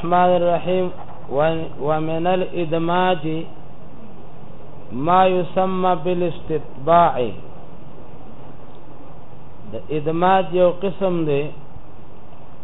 الرحمن الرحیم ومن الادماج ما يسمى بالاستطباع د ادماج یو قسم دی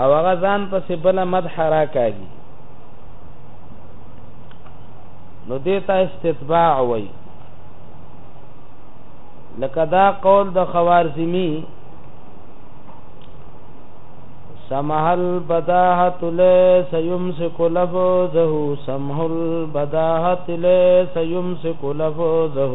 او هغه ځان پسې بل مدح راکاږي نو دیتا استتباع وای لکه دا قول د خوارزمی سمح البداهت ليس يمسك لفظه سمح البداهت ليس يمسك لفظه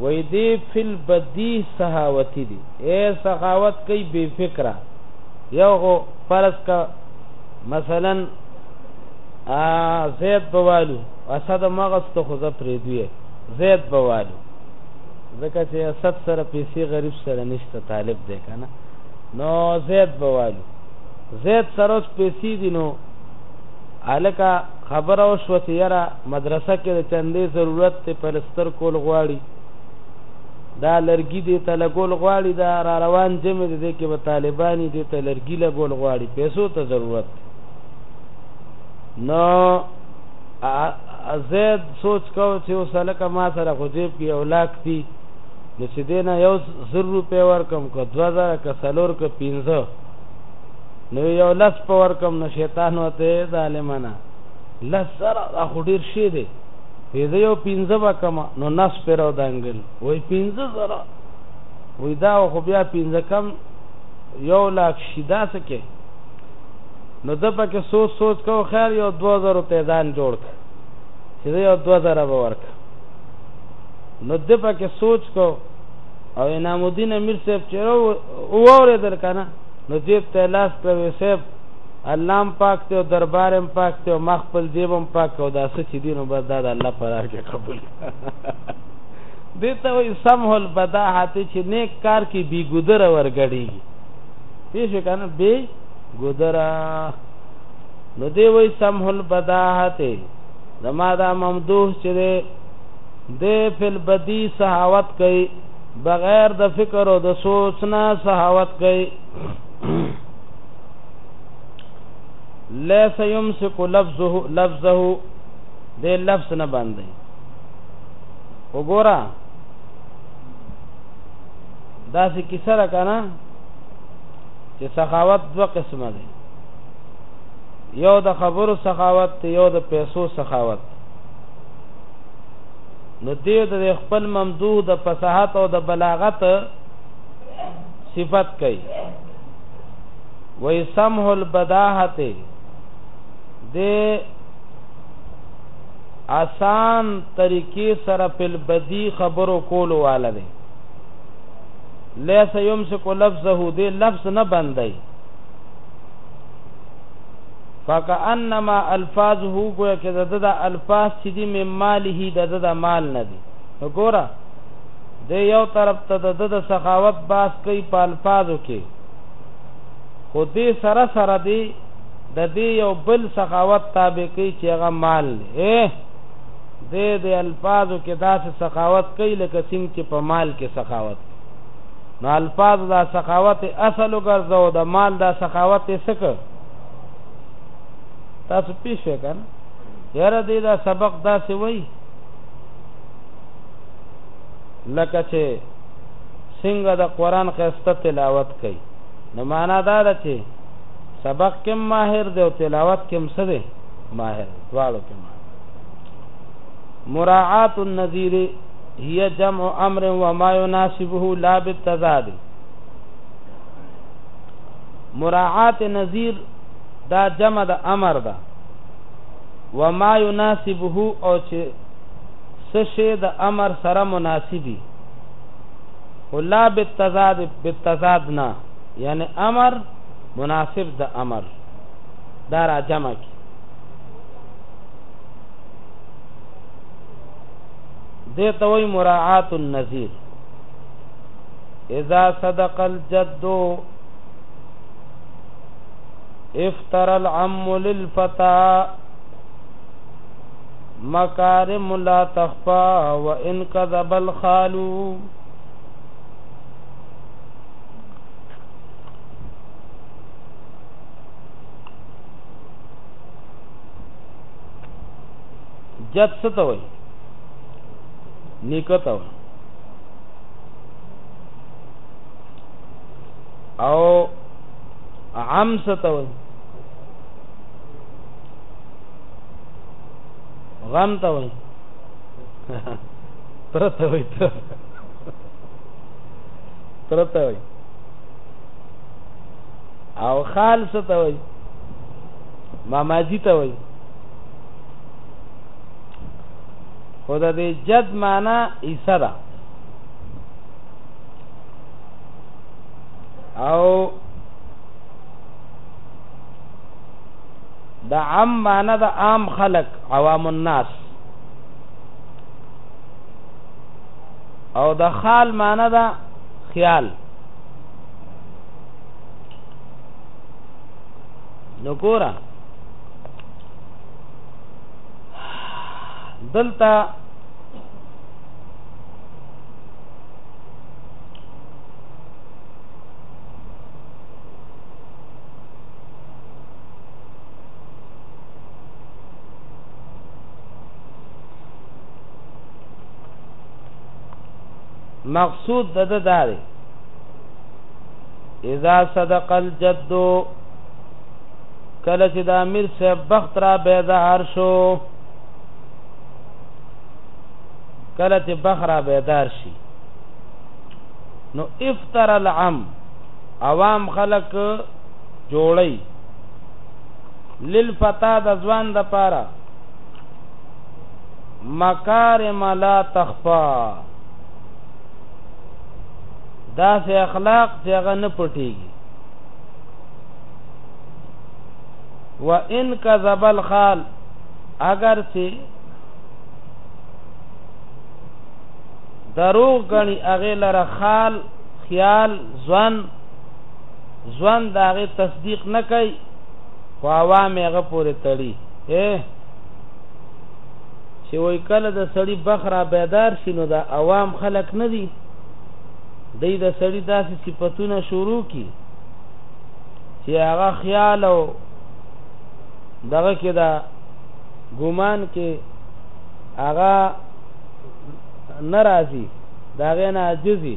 وای دی فل بدیه سهاوتی دی اے سخاوت کوي بے فکره یو خو فرض کا مثلا زید بوالو اسد مغز ته خو زه پرې دوی زید بوالو ځکه چې اسد سره پیسې غریب سره نشته طالب دی کنه نو زید بوالو زید سره پیسې دي نو الکه خبره وشوه چې یاره مدرسه کې د چندې ضرورت دی پلستر کول غواړي دا لرګي دې ته لګول غواړي دا را روان جمع دې کې به طالبانی دې ته لرګي لګول غواړي پیسو ته ضرورت نو زید سوچ کو چې وسلکه ما سره خو جیب کې اولاک دي نو چې دینه یو زر روپې ورکم که 2000 که سلور که 15 نو یو لس په ورکم نو شیطان وته ظالمانه لس سره دا خو ډیر شي دی وی زه یو پنځه وکم نو نس پر او دنګل وی پنځه زره وی دا خو بیا پنځه کم یو لاک شي دا سکه نو د پکې سوچ سوچ کو خیر یو 2000 ته ځان جوړ ک چې یو 2000 به ورک نو د پکې سوچ کو او انعام الدین امیر صاحب چې وره درکنه نو جیب ته یې لاس کړ وې صیب الله هم پاک دی او دربار هم پاک دی او ما خپل جیب هم پاک او دا څه چې دي نو بس دا د الله په لار کې قبول دې ته وایي سمح البداحت چې نیک کار کې بی ګدره ورګړېږي پېښ که نه بی ګدره نو دې وایي سمح البداحت زما دا ممدوح چې دی دی فی البدی سحاوت کوي بغیر د فکر او د سوچ نه سهاوت کوي ليس يمسك لفظه لفظه دې لفظ نه باندې وګوره دا څه کیسه را کنه چې سخاوت دوه قسمه دي یو د خبرو سخاوت یو د پیسو سخاوت نو دې د خپل ممدوح د فصاحت او د بلاغت صفت کوي وای سمه البداحت د آسان طریقې سره په بدی خبرو کولو والا دی لیس یمسک لفظه دې لفظ نه بندای فکأنما الفاظه گویا کې د د الفاظ چې دي مې ماله د د مال نه دي نو ګوره د یو طرف ته د د سخاوت باس کوي په الفاظو کې خو دې سره سره دی د دې یو بل سخاوت تابع کوي چې هغه مال دی د د الفاظو کې داسې سخاوت کوي لکه څنګه چې په مال کې سخاوت نو الفاظ دا سخاوت اصل وګرځاو د مال دا سخاوت یې سکه تاسو پیښ وکړ یاره دې دا سبق داسې وای لکه چې څنګه د قران خسته تلاوت کوي نو معنا دا ده چې سبق کې ماهر دی او تلاوت کې څه دی ماهر دواړو کې ماهر مراعات النذیر هي جمع امر وما يناسبه لا بالتضاد مراعات نظیر دا جمع د امر ده وما يناسبه او چې سشه د امر سره مناسبي ولا بالتضاد بالتضاد نه یعنی امر مناسب د امر دا را جمع کی دیتا وی مراعات النظیر اذا صدق الجدو افتر العم للفتا مکارم لا تخفى وان كذب الخالو جد څه ته وای نیکه ته او عام ستوي غم ته وي ترته وي ترته وي او خال ته وي ماماجي ته وي خدا دې جد معنا عیسی ده او د عام معنی د عام خلق عوام الناس او د خال معنی د خیال نو ګورا دلته مقصود د ده دا دی اذا صدق الجد کله چې د امیر صاحب بخت را بیدار شو کله چې بخرا بیدار شي نو افتر العم عوام خلق جوړی للفتا د ځوان د پاره مکارم لا تخفا دا سه اخلاق چې هغه نه پټيږي وان کذب الخال اگر چې دروغ غني هغه لره خال خیال ځوان ځوان دا هغه تصدیق نه کوي خو عوام هغه پورې تړي اے چې وای کله د سړی بخرا بیدار شینو دا عوام خلک نه دي دی د سړی داسې صفاتونه شروع کی چې هغه خیال او دغه کې دا ګمان کې هغه ناراضي دا غي نه عاجزي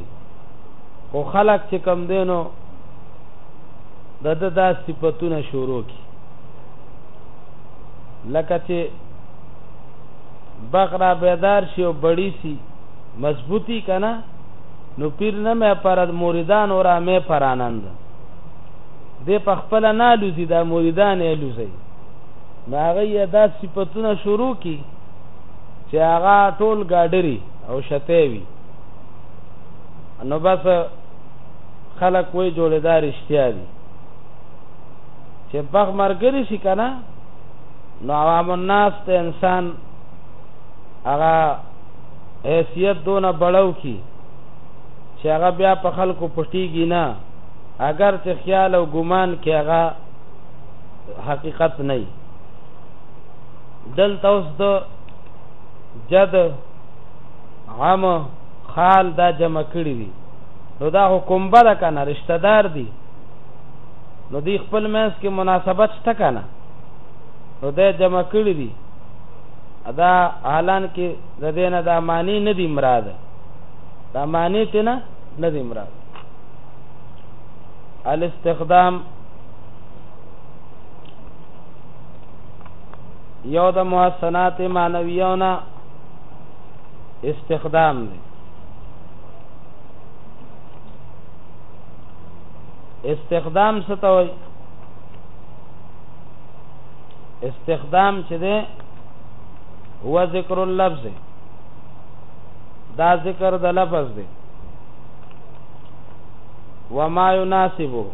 خو خلق چې کم دینو د د دا صفاتونه شروع کی لکه چې بغرا بیدار شي او بړی شي مضبوطی کنا نو پیر نه مې پر مریدان اورا مې پرانند دې په خپل نه لوزي دا مریدان یې لوزي نو هغه یې دا صفتونه شروع کی چې هغه ټول ګاډری او شته وي نو بس خلک وې جوړیدار اشتیا دي چې بغ مرګري شي کنه نو عوام الناس ته انسان هغه حیثیت دونه بړو کی چې هغه بیا په خلکو پټیږي نه اگر چې خیال او ګمان کې هغه حقیقت نه دلته اوس د جد عام خال دا جمع کړی دي نو دا حکم بره کنه رشتہ دار دي نو دی خپل مینس کې مناسبت شته کنه نو دا جمع کړی دي ادا اعلان کې د دینه دا معنی نه دی مراد دا معنی ته نه نه دی مراد الاستخدام یو د محسنات معنویونه استخدام دی استخدام څه ته وایي استخدام چې ده هو ذکر اللفظ دا ذکر د لفظ دی وما يناسبه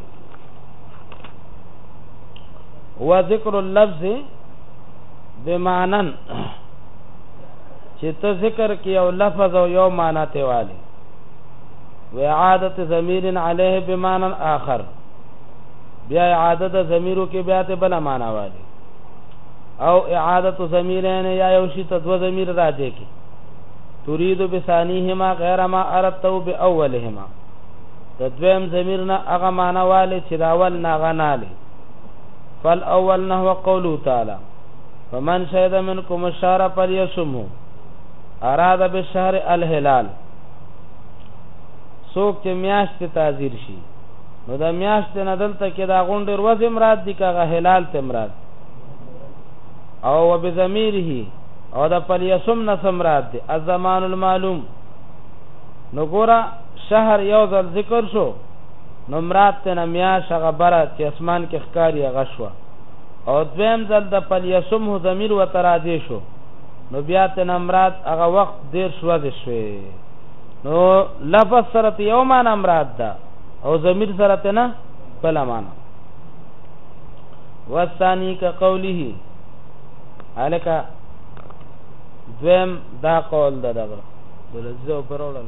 و ذکر اللفظ بمانن چې ته ذکر کې یو لفظ او یو معنا ته والی و اعاده ضمیر علیه بمانن آخر بیا اعاده د ضمیرو کې بیا ته بل معنا والی او اعاده ضمیرین یا یو شی ته دو ضمیر راځي کې تريد بثانيهما غير ما اردت باولهما د دویم ضمیر نه هغه معنی والي چې د اول نه غنالي فالاول نه هو قوله تعالی فمن شهد منکم الشهر فليصمه اراد بالشهر الهلال سوک چې میاشت تعذیر شي نو دا میاشت نه دلته کې دا غونډې ورځې مراد دي کغه هلال ته مراد او وبضمیره او دا فلیسم نه مراد دي الزمان المعلوم نو ګوره شهر یو ځل ذکر شو نو مراد ترنه میاشت هغه بره چې اسمان کې ښکاري هغه شوه او دویم ځل د فلیسمه ضمیر ورته راجع شو نو بیا ترنه مراد هغه وخت دېرش ورځې شوې نو لفظ سره ته یو معنا مراد ده او ضمیر سره ته نه بله معنا والثاني كقوله الکه دویم دا قول ده دغه د لزو پرولل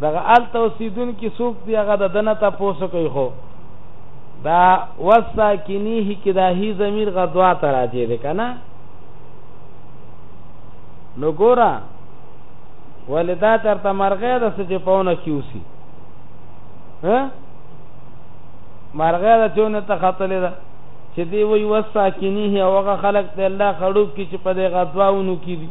دغه هلته اوسېدونکي څوک دي هغه د ده نه تپوس کوي خو دا وساکنیه کې دا هی ضمیر غدوا ته راځي دی که نه نو ګوره ولې دا چېرته مرغۍ ده څه چې په ونه کې اوسي مرغۍ ده چې ونه ته ختلې ده چې دی وی وساکنیه او هغه خلک ته الله خړوب کې چې په دې غدواونو کې دي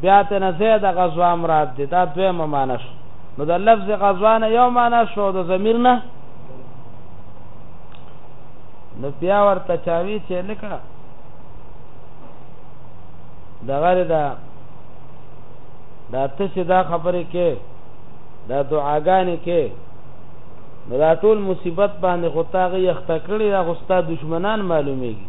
بیا ته نه زه د غزوا مراد دی دا دویمه معنی شو نو د لفظ غزوا نه یو معنی شو د ضمیر نه نو بیا ورته چاوي چې لکه د غره دا دا ته چې دا خبرې کې دا دعاګانې کې نو دا ټول مصیبت باندې خو تاغه یخته کړی دا غوستا دشمنان معلومیږي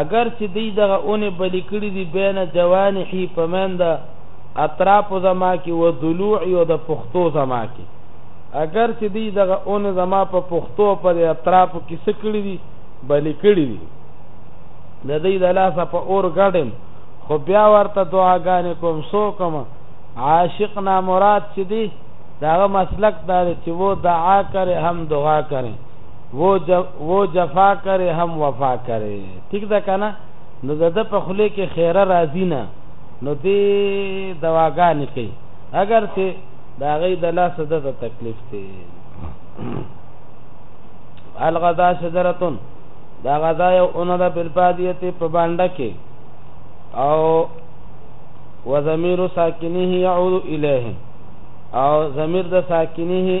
اګر چې دی دغه اونې بلې کړي دي بین جوانحی په مند اطرافو زما کې و دلوعی او د پښتو زما کې اګر چې دی دغه اونې زما په پښتو په د اطرافو کې څه کړي دي بلې کړي دي د دی د لاسه په اور ګډم خو بیا ورته دعاګانې کوم سو کوم عاشق نامراد چې دی داغه مسلک دا چې وو دعا کرے هم دعا کرے وو وو جفا کرے هم وفا کرے ٹھیک ده کنه نو د د په خله کې خیره راځي نه نو دې دواګانې کوي اگر چې د هغې د لاسه ده ته تکلیف دی الغذا شجرتون دا غذا یو اونه ده بالبادیت په بانډه کې او وضمیر ساکنه یعود الیه او ضمیر د ساکنه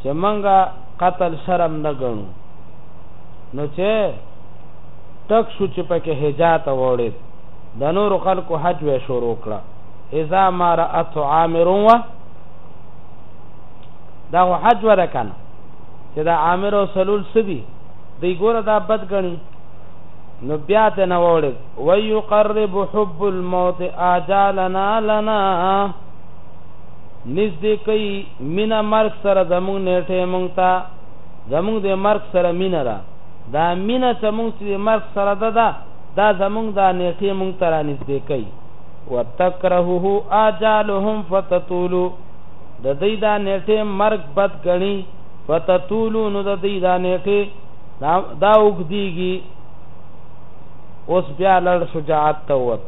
چې منګه قتل شرم نه ګڼو نو چې تک شو چې پکې حجات وړي د نور خلکو حج وې شروع کړه اذا ما رات عامر و دا حج ولا کنه چې دا عامر او سلول سدي دی ګوره دا بد غني نو بیا ته نه وړي ويقرب حب الموت اجالنا لنا نږدې کوي مینه مرګ سره زموږ نېټې موږ ته زموږ د مرګ سره مینه ده دا مینه چې موږ چې د مرګ سره ده ده دا زموږ دا نېټې موږ ته را نږدې کوي وتکرهه آجالهم فتطولو د دوی دا نېټې مرګ بد ګڼي فتطولو نو د دوی دا نېټې دا اوږدېږي اوس بیا لړ شجاعت ته ووت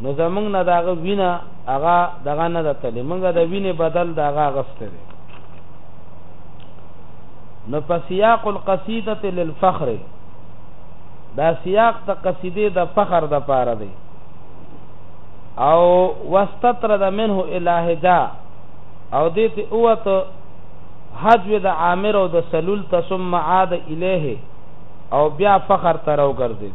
نو زمونږ نه د هغه وینه هغه دغه نه ده تللې مونږ د وینې بدل د هغه اخیستی دی نو په سیاق القصیده للفخر دا سیاق د قصیده د فخر د پاره دی او واستطرد منه الهجا او دې ته اوت حجو د عامر او د سلول ته ثم عاد الیه او بیا فخر تر او ګرځید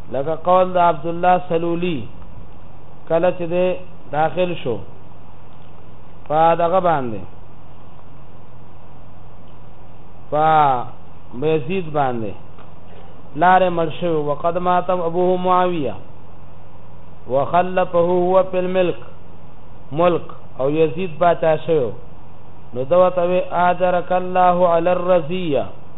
لکه قول د عبدالله سلولی کله چې دی داخل شو په دغه باندې په بیزید باندې لارې مرشو وقد ماتم ابوه معاویه وخلفه هو په الملک ملک او یزید باچا شو نو دوته اجرک الله علی الرزیه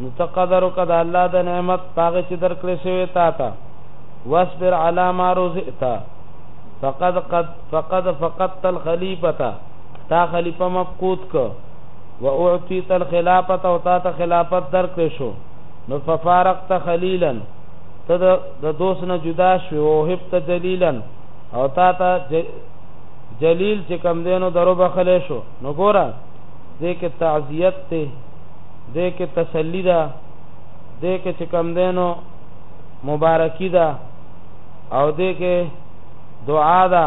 نو ته قدر وکړه د الله د نعمت په هغه چې درکړې شوی تا ته واصبر علی ما رزقت فقد قد فقد فقدت الخلیفه تا خلیفه مفقود ک و اعطیت الخلافه او تا ته خلافت درکړې شو نو ففارقت خلیلا ته د دوست نه جدا شو او هبت جلیلا او تا ته جلیل چې کم دینو درو بخلې شو نو ګوره دې کې تعزیت ته دې کې تسلی ده دې کې چې کم دینو مبارکي ده او دې کې دعا ده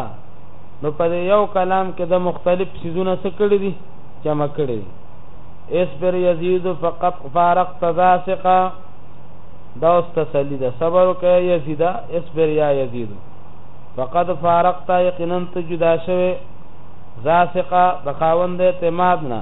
نو په یو کلام کې د مختلف سيزونه څه کړی دي جمع کړی دي اصبر یزید فقط فارقت ذاسقا دا اوس تسلی ده صبر وکړه یزیدا اصبر یا یزید فقد فارقت یقینا ته جدا شوه ذاسقا د خاوند اعتماد نه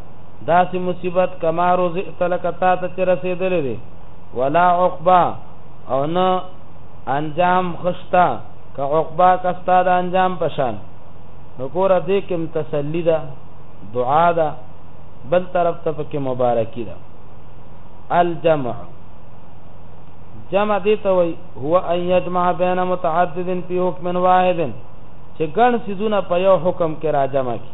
داسې مصیبت کما رزئت لک تا ته چې رسېدلې دی ولا عقبا او نه انجام خشتا که عقبا کستا د انجام پشان نو ګوره دې کې تسلی ده دعا ده بل طرف ته پکې مبارکي ده الجمع جمع دې ته وای هو ان یجمع بین متعدد فی حکم واحد چې ګڼ سيزونه په یو حکم کې راجمع کی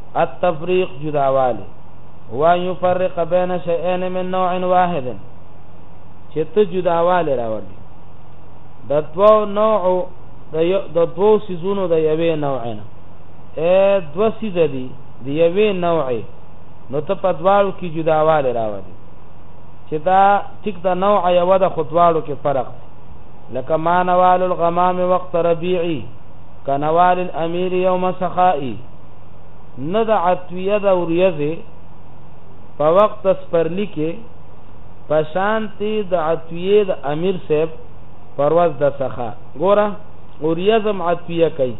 التفریق، جداوالی، هو ان یفرق بین شیئین من نوع واحد، چې ته جداوالی راولي د دوو نوعو د دوو سیزونو د یوې نوع نه ای دوه سیزه دي د یوې نوعې نو ته په دواړو کې جداوالی راولي چې دا ټیک د نوع یوه د خو دواړو کې فرق دی لکه ما نوال الغمام وقت ربیعي که نوال الامیر یوم سخائي نه د عطویه د وریځې په وخت د سپرلي کې په شانتې د عطویه د امیر صاحب پر ورځ د څخه ګوره وریځم عطویه کوي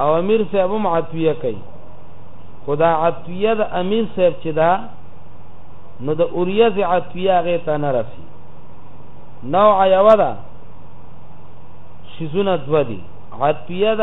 او امیر صاحب هم عطویه کوي خو دا عطویه د امیر صاحب چې دا نو د اوریز عطویه هغې ته نه رسي نوع یوه ده شیزونه دوه دي عطویه د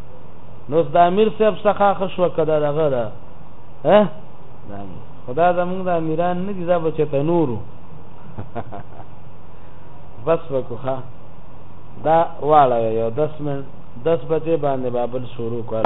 نو د امیر صاحب څخه خشوه کده دغه ده ها خدا زمونږ د امیران نه دي دا بچته نورو بس وکړه ها دا واړه یو 10 منټ 10 بجې باندې بابل شروع کړ